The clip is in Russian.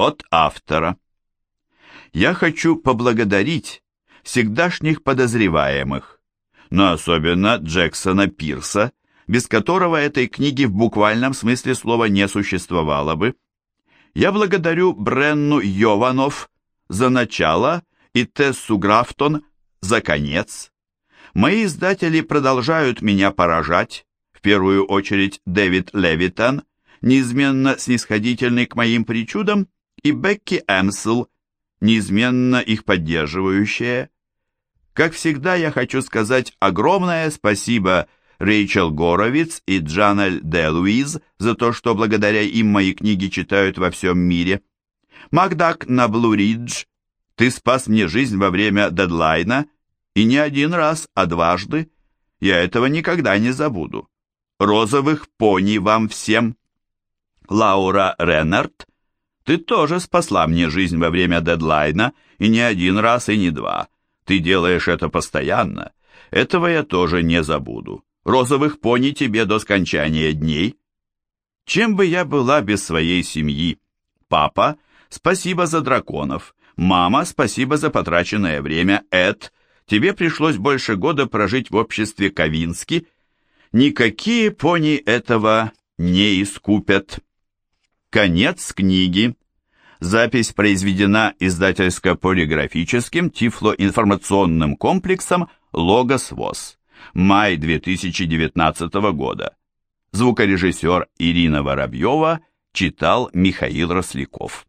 От автора. Я хочу поблагодарить всегдашних подозреваемых, но особенно Джексона Пирса, без которого этой книги в буквальном смысле слова не существовало бы. Я благодарю Бренну Йованов за начало и Тессу Графтон за конец. Мои издатели продолжают меня поражать, в первую очередь Дэвид Левитан, неизменно снисходительный к моим причудам, и Бекки Эмсел, неизменно их поддерживающая. Как всегда, я хочу сказать огромное спасибо Рэйчел Горовиц и Джанель Де Луиз за то, что благодаря им мои книги читают во всем мире. Макдак на Блу-Ридж, ты спас мне жизнь во время дедлайна, и не один раз, а дважды. Я этого никогда не забуду. Розовых пони вам всем. Лаура Реннард, ты тоже спасла мне жизнь во время дедлайна, и не один раз, и не два. Ты делаешь это постоянно. Этого я тоже не забуду. Розовых пони тебе до скончания дней. Чем бы я была без своей семьи? Папа, спасибо за драконов. Мама, спасибо за потраченное время. Эд, тебе пришлось больше года прожить в обществе Ковински. Никакие пони этого не искупят. Конец книги. Запись произведена издательско-полиграфическим тифлоинформационным комплексом «Логос ВОЗ». Май 2019 года. Звукорежиссер Ирина Воробьева читал Михаил Росляков.